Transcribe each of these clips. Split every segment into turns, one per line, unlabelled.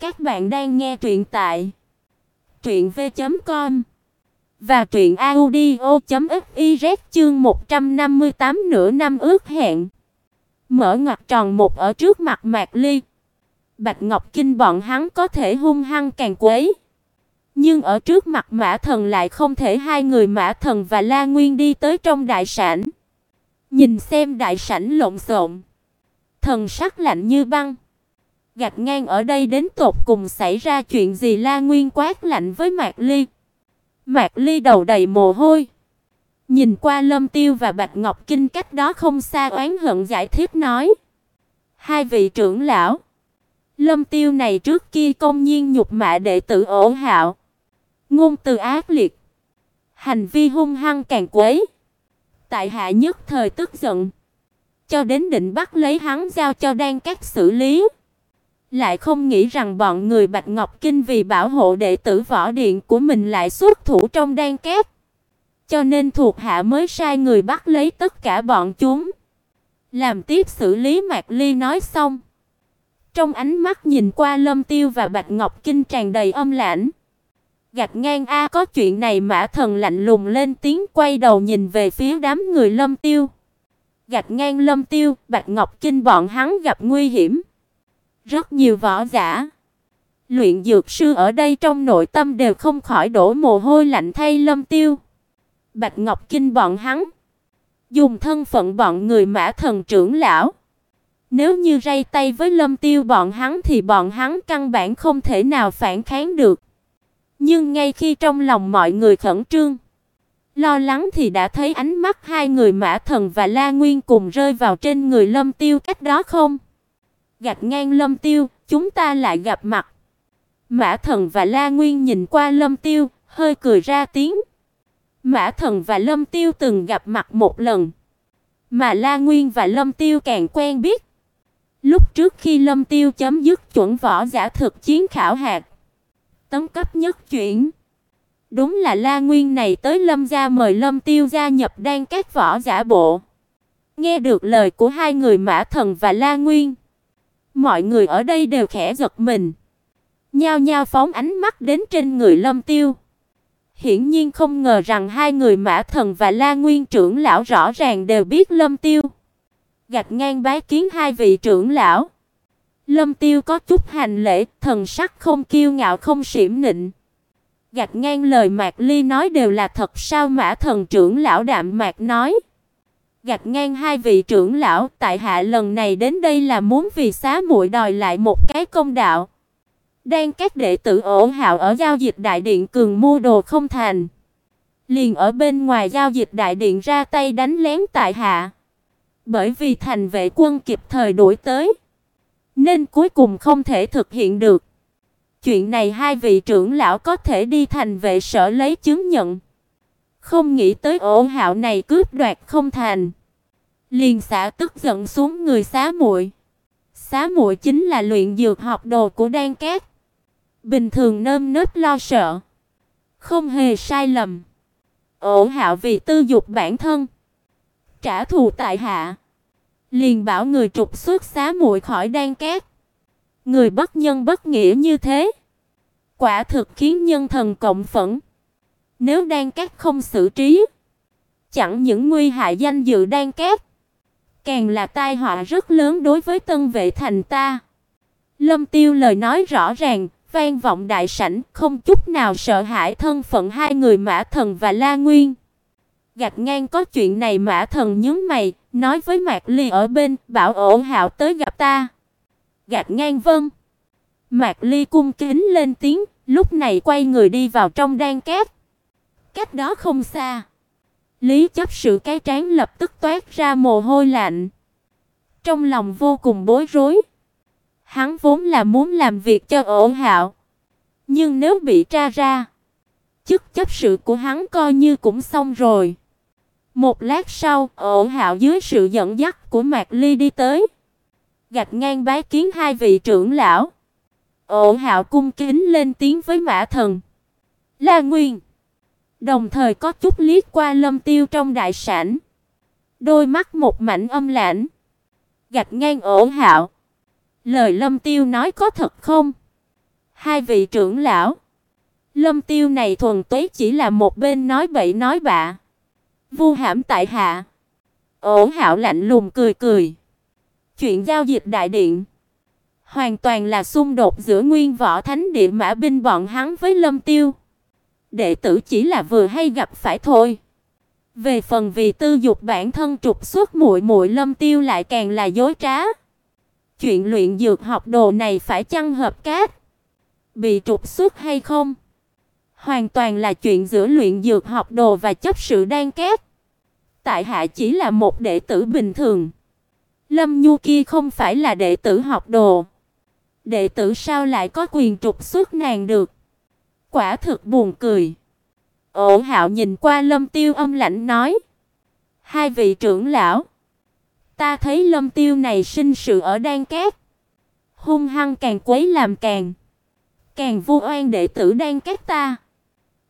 Các bạn đang nghe truyện tại truyện v.com và truyện audio.fiz chương 158 nửa năm ước hẹn. Mở ngoặc tròn một ở trước mặt Mạc Ly. Bạch Ngọc Kinh bọn hắn có thể hung hăng càng quấy. Nhưng ở trước mặt Mã Thần lại không thể hai người Mã Thần và La Nguyên đi tới trong đại sảnh. Nhìn xem đại sảnh lộn xộn. Thần sắc lạnh như băng. Gạt ngang ở đây đến tột cùng xảy ra chuyện gì La Nguyên quát lạnh với Mạc Ly. Mạc Ly đầu đầy mồ hôi. Nhìn qua Lâm Tiêu và Bạch Ngọc Kinh cách đó không xa oán hận giải thích nói. Hai vị trưởng lão. Lâm Tiêu này trước kia công nhiên nhục mạ đệ tử ổ hạo. Ngôn từ ác liệt. Hành vi hung hăng càng quấy. Tại hạ nhất thời tức giận. Cho đến định bắt lấy hắn giao cho đan các xử lý. Lại không nghĩ rằng bọn người Bạch Ngọc Kinh vì bảo hộ đệ tử võ điện của mình lại xuất thủ trong đan kép. Cho nên thuộc hạ mới sai người bắt lấy tất cả bọn chúng. Làm tiếp xử lý Mạc Ly nói xong. Trong ánh mắt nhìn qua Lâm Tiêu và Bạch Ngọc Kinh tràn đầy âm lãnh. Gạt ngang a có chuyện này Mã Thần lạnh lùng lên tiếng quay đầu nhìn về phía đám người Lâm Tiêu. Gạt ngang Lâm Tiêu, Bạch Ngọc Kinh bọn hắn gặp nguy hiểm. Rất nhiều võ giả, luyện dược sư ở đây trong nội tâm đều không khỏi đổ mồ hôi lạnh thay Lâm Tiêu. Bạch Ngọc Kinh bọn hắn dùng thân phận bọn người Mã Thần trưởng lão, nếu như ray tay với Lâm Tiêu bọn hắn thì bọn hắn căn bản không thể nào phản kháng được. Nhưng ngay khi trong lòng mọi người khẩn trương, lo lắng thì đã thấy ánh mắt hai người Mã Thần và La Nguyên cùng rơi vào trên người Lâm Tiêu cách đó không gạt ngang Lâm Tiêu, chúng ta lại gặp mặt. Mã Thần và La Nguyên nhìn qua Lâm Tiêu, hơi cười ra tiếng. Mã Thần và Lâm Tiêu từng gặp mặt một lần, mà La Nguyên và Lâm Tiêu càng quen biết. Lúc trước khi Lâm Tiêu chấm dứt chuẩn võ giả thực chiến khảo hạt, tấm cấp nhất chuyển, đúng là La Nguyên này tới Lâm gia mời Lâm Tiêu gia nhập đan các võ giả bộ. Nghe được lời của hai người Mã Thần và La Nguyên, Mọi người ở đây đều khẽ giật mình, nhao nhao phóng ánh mắt đến trên người Lâm Tiêu. Hiển nhiên không ngờ rằng hai người Mã Thần và La Nguyên trưởng lão rõ ràng đều biết Lâm Tiêu. Gạt ngang bái kiến hai vị trưởng lão. Lâm Tiêu có chút hành lễ, thần sắc không kiêu ngạo không xiểm nịnh. Gạt ngang lời Mạc Ly nói đều là thật sao Mã Thần trưởng lão đạm mạc nói gạt ngang hai vị trưởng lão, tại hạ lần này đến đây là muốn vì xá muội đòi lại một cái công đạo. Đang các đệ tử ổ hạo ở giao dịch đại điện cường mua đồ không thành, liền ở bên ngoài giao dịch đại điện ra tay đánh lén tại hạ. Bởi vì thành vệ quân kịp thời đuổi tới, nên cuối cùng không thể thực hiện được. Chuyện này hai vị trưởng lão có thể đi thành vệ sở lấy chứng nhận. Không nghĩ tới ổ hạo này cướp đoạt không thành. Liền xả tức giận xuống người xá muội. Xá muội chính là luyện dược học đồ của Đan Cát. Bình thường nơm nớp lo sợ, không hề sai lầm. Ổ Hạo vì tư dục bản thân, trả thù tại hạ, liền bảo người trục xuất xá muội khỏi Đan Cát. Người bất nhân bất nghĩa như thế, quả thực khiến nhân thần cộng phẫn. Nếu Đan Cát không xử trí, chẳng những nguy hại danh dự Đan Cát, càng là tai họa rất lớn đối với Tân Vệ thành ta. Lâm Tiêu lời nói rõ ràng, vang vọng đại sảnh, không chút nào sợ hãi thân phận hai người Mã Thần và La Nguyên. Gạt ngang có chuyện này Mã Thần nhướng mày, nói với Mạc Ly ở bên, bảo ổ hạo tới gặp ta. Gạt ngang vâng. Mạc Ly cung kính lên tiếng, lúc này quay người đi vào trong đan cát. Cách đó không xa. Lý chấp sự cái trán lập tức toát ra mồ hôi lạnh. Trong lòng vô cùng bối rối. Hắn vốn là muốn làm việc cho ổn hạo. Nhưng nếu bị tra ra, chức chấp sự của hắn coi như cũng xong rồi. Một lát sau, ổn hạo dưới sự dẫn dắt của Mạc Ly đi tới. Gạch ngang bái kiến hai vị trưởng lão. Ổn hạo cung kính lên tiếng với mã thần. La Nguyên. Đồng thời có chút liếc qua Lâm Tiêu trong đại sảnh. Đôi mắt một mảnh âm lãnh. Gạch ngang ổ hạo. Lời Lâm Tiêu nói có thật không? Hai vị trưởng lão. Lâm Tiêu này thuần túy chỉ là một bên nói bậy nói bạ. Vu hãm tại hạ. Ổ Hạo lạnh lùng cười cười. Chuyện giao dịch đại điện hoàn toàn là xung đột giữa Nguyên Võ Thánh Địa mã binh bọn hắn với Lâm Tiêu. Đệ tử chỉ là vừa hay gặp phải thôi. Về phần vì tư dục bản thân trục xuất muội muội Lâm Tiêu lại càng là dối trá. Chuyện luyện dược học đồ này phải chăng hợp cát? Bị trục xuất hay không? Hoàn toàn là chuyện giữa luyện dược học đồ và chấp sự đan kết. Tại hạ chỉ là một đệ tử bình thường. Lâm Nhu kia không phải là đệ tử học đồ. Đệ tử sao lại có quyền trục xuất nàng được? Quả thực buồn cười. Ổ Hạo nhìn qua Lâm Tiêu âm lạnh nói: "Hai vị trưởng lão, ta thấy Lâm Tiêu này sinh sự ở đan cát, hung hăng càng quấy làm càng càng vu oan đệ tử đan cát ta.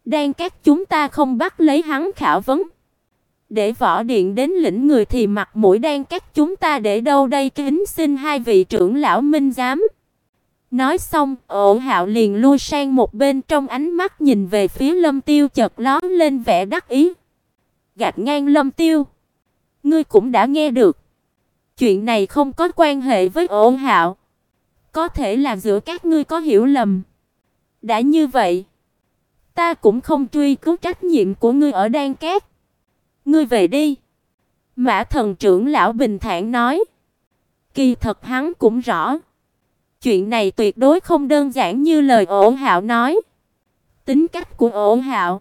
Đan cát chúng ta không bắt lấy hắn khảo vấn, để võ điện đến lĩnh người thì mặt mũi đan cát chúng ta để đâu đây kính xin hai vị trưởng lão minh giám." Nói xong, Ổ Hạo liền lui sang một bên trong ánh mắt nhìn về phía Lâm Tiêu chợt lóe lên vẻ đắc ý. Gạt ngang Lâm Tiêu, ngươi cũng đã nghe được. Chuyện này không có quan hệ với Ổ Hạo. Có thể là giữa các ngươi có hiểu lầm. Đã như vậy, ta cũng không truy cứu trách nhiệm của ngươi ở Đan Cát. Ngươi về đi." Mã Thần trưởng lão bình thản nói. Kỳ thật hắn cũng rõ, Chuyện này tuyệt đối không đơn giản như lời Ổ Hạo nói. Tính cách của Ổ Hạo,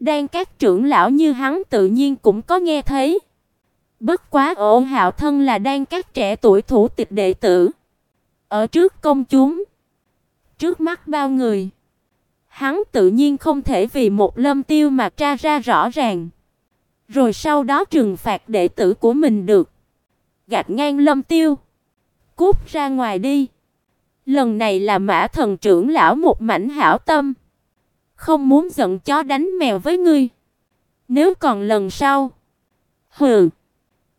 đang các trưởng lão như hắn tự nhiên cũng có nghe thấy. Bất quá Ổ Hạo thân là đang các trẻ tuổi thủ tịch đệ tử, ở trước công chúng, trước mắt bao người, hắn tự nhiên không thể vì một Lâm Tiêu mà tra ra rõ ràng, rồi sau đó trừng phạt đệ tử của mình được. Gạt ngang Lâm Tiêu, cút ra ngoài đi. Lần này là Mã Thần trưởng lão một mảnh hảo tâm, không muốn giận chó đánh mèo với ngươi. Nếu còn lần sau, hừ,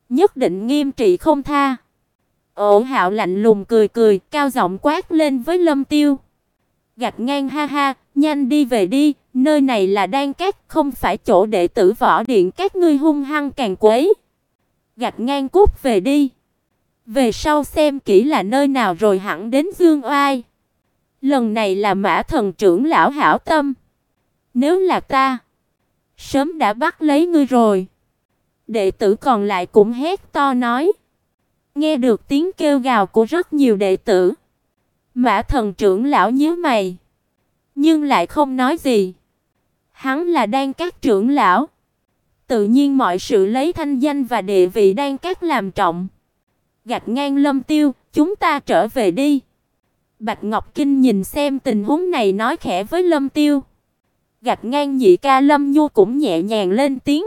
nhất định nghiêm trị không tha. Ổ Hạo lạnh lùng cười cười, cao giọng quát lên với Lâm Tiêu. Gạt ngang ha ha, nhanh đi về đi, nơi này là đan cát, không phải chỗ đệ tử võ điện các ngươi hung hăng càng quấy. Gạt ngang cút về đi. Về sau xem kỹ là nơi nào rồi hẳn đến Dương Oai. Lần này là Mã Thần trưởng lão hảo tâm. Nếu là ta, sớm đã bắt lấy ngươi rồi. Đệ tử còn lại cũng hét to nói. Nghe được tiếng kêu gào của rất nhiều đệ tử. Mã Thần trưởng lão nhíu mày, nhưng lại không nói gì. Hắn là đang các trưởng lão, tự nhiên mọi sự lấy thanh danh và địa vị đang các làm trọng gạt ngang Lâm Tiêu, chúng ta trở về đi. Bạch Ngọc Kinh nhìn xem tình huống này nói khẽ với Lâm Tiêu. Gạt ngang nhị ca Lâm Nhu cũng nhẹ nhàng lên tiếng.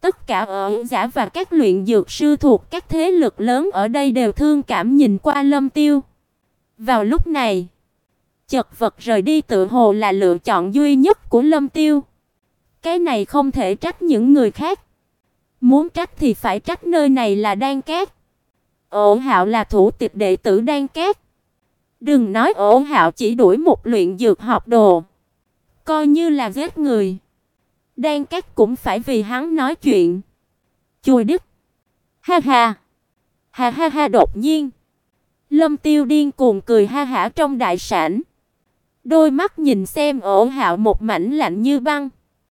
Tất cả ở giả và các luyện dược sư thuộc các thế lực lớn ở đây đều thương cảm nhìn qua Lâm Tiêu. Vào lúc này, chật vật rời đi tự hồ là lựa chọn duy nhất của Lâm Tiêu. Cái này không thể trách những người khác. Muốn trách thì phải trách nơi này là đang cát. Ổ Hạo là thủ tịch đệ tử đang Cát. Đừng nói Ổ Hạo chỉ đuổi một luyện dược học đồ, coi như là giết người. Đang Cát cũng phải vì hắn nói chuyện. Chùi đứt. Ha ha. Ha ha ha đột nhiên. Lâm Tiêu điên cuồng cười ha hả trong đại sảnh. Đôi mắt nhìn xem Ổ Hạo một mảnh lạnh như băng.